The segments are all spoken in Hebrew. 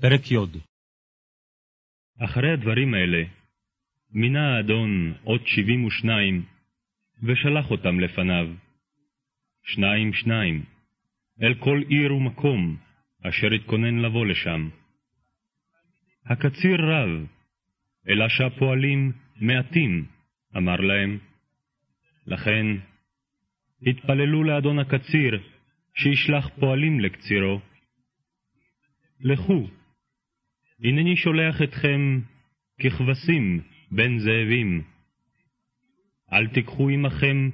פרק י. אחרי הדברים האלה, מינה האדון עוד שבעים ושניים, ושלח אותם לפניו, שניים שניים, אל כל עיר ומקום, אשר התכונן לבוא לשם. הקציר רב, אלא שהפועלים מעטים, אמר להם. לכן, התפללו לאדון הקציר, שישלח פועלים לקצירו. לכו, הנני שולח אתכם ככבשים בין זאבים. אל תיקחו עמכם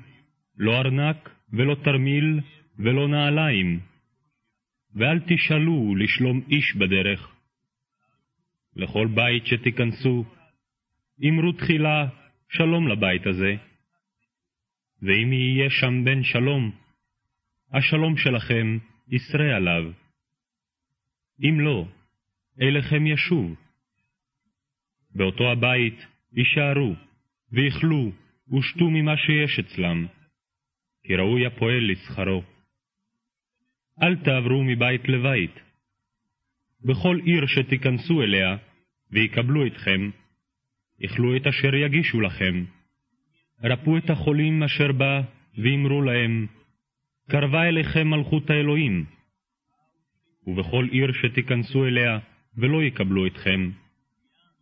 לא ארנק ולא תרמיל ולא נעליים, ואל תשאלו לשלום איש בדרך. לכל בית שתיכנסו, אמרו תחילה שלום לבית הזה, ואם יהיה שם בן שלום, השלום שלכם ישרה עליו. אם לא, אליכם ישוב. באותו הבית יישארו, ויאכלו, ושתו ממה שיש אצלם, כי ראוי הפועל לשכרו. אל תעברו מבית לבית. בכל עיר שתיכנסו אליה, ויקבלו אתכם, יאכלו את אשר יגישו לכם. רפו את החולים אשר בה, ואמרו להם, קרבה אליכם מלכות האלוהים. ובכל עיר שתיכנסו אליה, ולא יקבלו אתכם.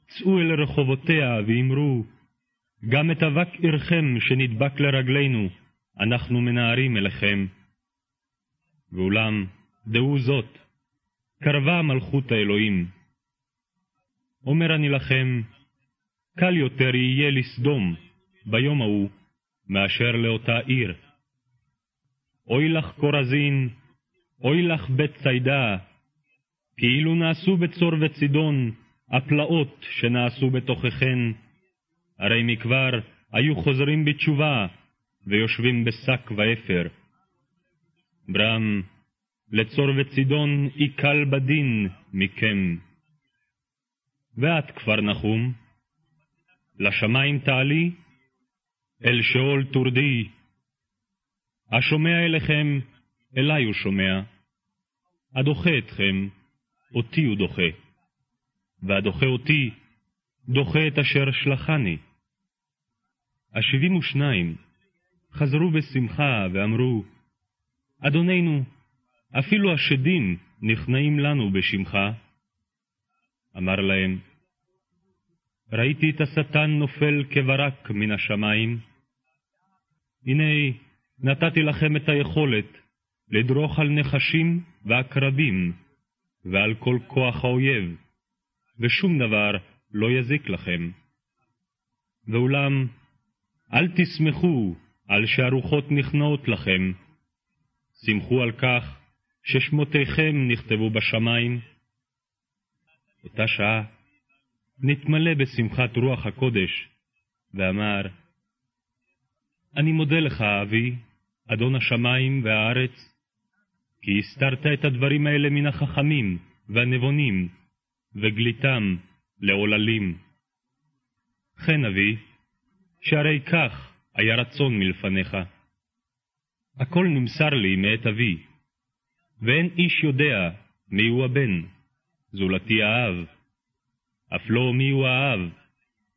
צאו אל רחובותיה ואמרו, גם את אבק עירכם שנדבק לרגלינו, אנחנו מנערים אליכם. ואולם, דעו זאת, קרבה מלכות האלוהים. אומר אני לכם, קל יותר יהיה לסדום ביום ההוא מאשר לאותה עיר. אוי לך כורזין, אוי לך בית צידה, כאילו נעשו בצור וצידון הפלאות שנעשו בתוככן, הרי מכבר היו חוזרים בתשובה ויושבים בשק ואפר. ברם, לצור וצידון יקל בדין מכם. ואת כפר נחום, לשמיים תעלי, אל שאול תורדי. השומע אליכם, אלי הוא שומע. הדוחה אתכם, אותי הוא דוחה. והדוחה אותי, דוחה את אשר שלחני. השבעים ושניים חזרו בשמחה ואמרו, אדוננו, אפילו השדים נכנעים לנו בשמך. אמר להם, ראיתי את השטן נופל כברק מן השמיים. הנה, נתתי לכם את היכולת לדרוך על נחשים ועקרבים, ועל כל כוח האויב, ושום דבר לא יזיק לכם. ואולם, אל תשמחו על שהרוחות נכנעות לכם, שמחו על כך ששמותיכם נכתבו בשמיים. אותה שעה נתמלא בשמחת רוח הקודש, ואמר, אני מודה לך, אבי, אדון השמיים והארץ, כי הסתרת את הדברים האלה מן החכמים והנבונים, וגליתם לעוללים. כן, אבי, שהרי כך היה רצון מלפניך. הכל נמסר לי מאת אבי, ואין איש יודע מיהו הבן, זולתי האב. אף לא מיהו האב,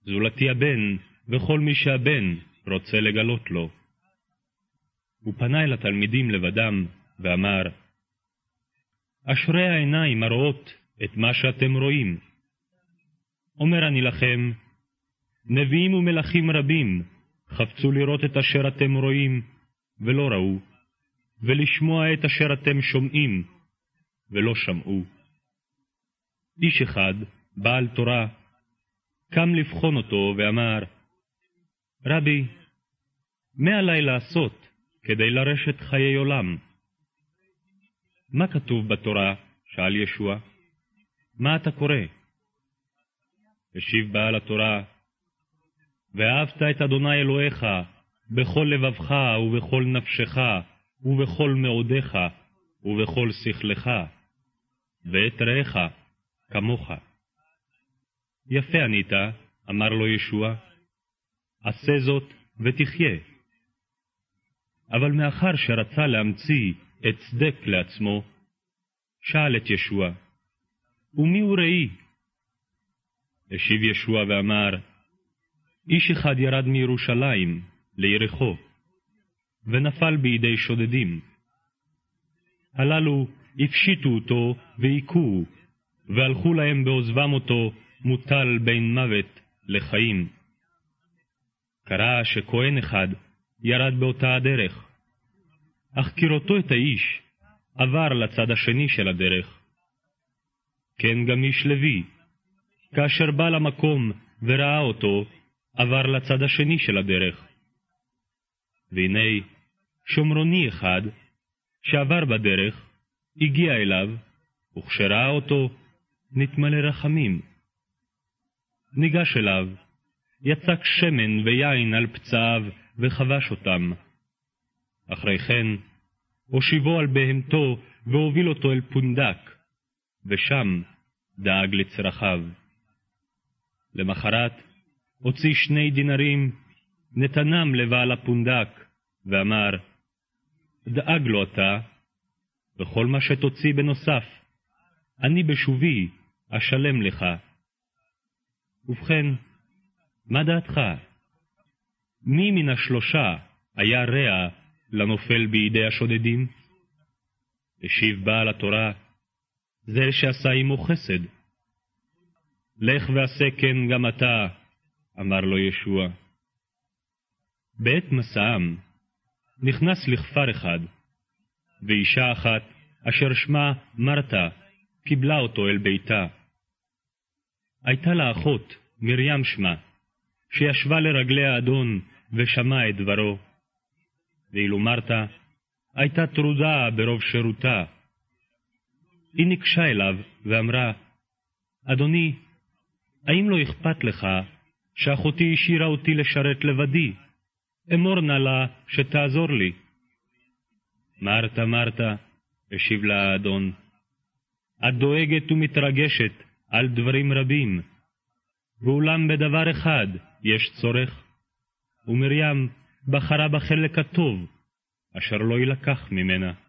זולתי הבן, וכל מי שהבן רוצה לגלות לו. הוא פנה אל התלמידים לבדם, ואמר, אשרי העיניים הרואות את מה שאתם רואים. אומר אני לכם, נביאים ומלכים רבים חפצו לראות את אשר אתם רואים, ולא ראו, ולשמוע את אשר אתם שומעים, ולא שמעו. איש אחד, בעל תורה, קם לבחון אותו ואמר, רבי, מה עלי לעשות כדי לרשת חיי עולם? מה כתוב בתורה? שאל ישוע. מה אתה קורא? השיב בעל התורה, ואהבת את אדוני אלוהיך בכל לבבך ובכל נפשך ובכל מאודיך ובכל שכלך, ואת רעך כמוך. יפה ענית, אמר לו ישוע, עשה זאת ותחיה. אבל מאחר שרצה להמציא את צדק לעצמו, שאל את ישוע, ומי הוא ראי? השיב ישוע ואמר, איש אחד ירד מירושלים ליריחו, ונפל בידי שודדים. הללו הפשיטו אותו והיכוהו, והלכו להם בעוזבם אותו מוטל בין מוות לחיים. קרה שכהן אחד ירד באותה הדרך, אך כראותו את האיש, עבר לצד השני של הדרך. כן גם איש לוי, כאשר בא למקום וראה אותו, עבר לצד השני של הדרך. והנה, שומרוני אחד, שעבר בדרך, הגיע אליו, וכשראה אותו, נתמלא רחמים. ניגש אליו, יצק שמן ויין על פצעיו, וכבש אותם. אחרי כן, הושיבו על בהמתו, והוביל אותו אל פונדק, ושם דאג לצרכיו. למחרת הוציא שני דינרים, נתנם לבעל הפונדק, ואמר, דאג לו אתה, וכל מה שתוציא בנוסף, אני בשובי אשלם לך. ובכן, מה דעתך? מי מן השלושה היה רע לנופל בידי השודדים? השיב בעל התורה, זה שעשה עמו חסד. לך ועשה כן גם אתה, אמר לו ישוע. בעת מסעם נכנס לכפר אחד, ואישה אחת, אשר שמה מרתה, קיבלה אותו אל ביתה. הייתה לה אחות, מרים שמה, שישבה לרגלי האדון ושמעה את דברו. ואילו מרתה הייתה טרודה ברוב שירותה. היא ניגשה אליו ואמרה, אדוני, האם לא אכפת לך שאחותי השאירה אותי לשרת לבדי? אמור נא לה שתעזור לי. מרתה, מרתה, השיב לה האדון, את דואגת ומתרגשת על דברים רבים, ואולם בדבר אחד יש צורך, ומרים בחרה בחלק הטוב, אשר לא יילקח ממנה.